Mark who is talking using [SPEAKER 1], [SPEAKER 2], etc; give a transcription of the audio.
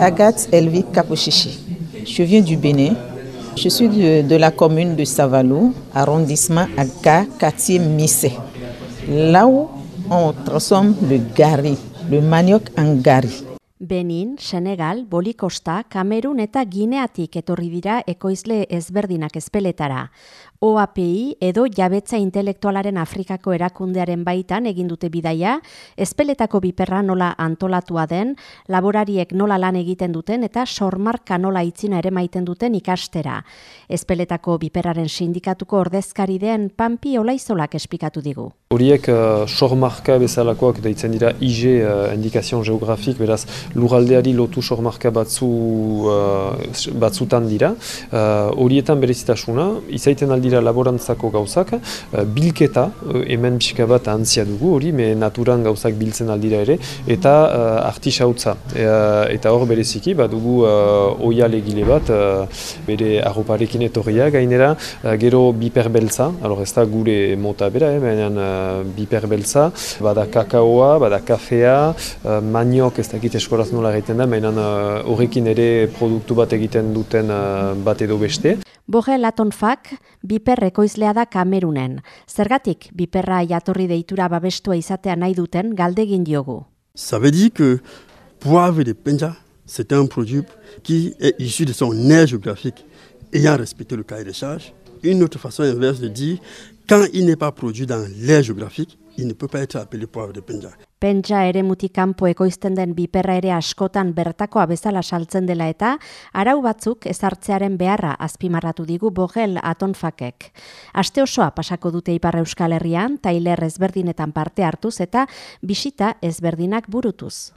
[SPEAKER 1] Agathe Elvi Kaposhishi. Je viens du Bénin. Je suis de, de la commune de Savalou, arrondissement Aga, quartier Missé. Là où on transforme le gari, le manioc en gari.
[SPEAKER 2] Benin, Senegal, Bolikosta, Kamerun eta Gineatik etorri dira ekoizle ezberdinak ezpeletara. OAPI edo jabetza intelektualaren Afrikako erakundearen baitan egin dute bidaia, ezpeletako biperra nola antolatua den, laborariek nola lan egiten duten eta sormarka nola itzina ere maiten duten ikastera. Ezpeletako biperraren sindikatuko ordezkari den Pampi Olaizolak espikatu digu.
[SPEAKER 3] Horiek uh, sormarka bezalakoak deitzen dira IG uh, indikazion geografik, beraz luraldeari lotu sormarka batzu, uh, batzutan dira. Horietan uh, berezitasuna, izaiten aldi dira laborantzako gauzak, uh, bilketa, hemen pixka bat antzia dugu hori, me naturan gauzak biltzen aldira ere, eta uh, artisautza. E, eta hor bereziki, bat dugu uh, oia legile bat, bere arroparekin etorria gainera, gero biperbeltza, alor ez da gure mota bera, eh, baina uh, biperbeltza, bada kakaoa, bada kafea, maniok ez dakit eskolaz nola egiten da, baina horrekin ere produktu bat egiten duten uh, bat edo beste.
[SPEAKER 2] Boge Latonfak biper ekoizlea da Kamerunen. Zergatik biperra jatorri deitura babestua izatea nahi duten galdegin diogu?
[SPEAKER 4] Ça veut dire que poivre de penja, c'est un produit qui est issu de son aire géographique ayant respecté le cahier de charge. Une autre façon inverse de dire, quand il n'est pas produit dans l'aire géographique, il ne peut pas être appelé poivre de penja.
[SPEAKER 2] Pentsa ere kanpo ekoizten den biperra ere askotan bertakoa bezala saltzen dela eta arau batzuk ezartzearen beharra azpimarratu digu bogel atonfakek. Aste osoa pasako dute Ipar Euskal Herrian, tailer ezberdinetan parte hartuz eta bisita ezberdinak burutuz.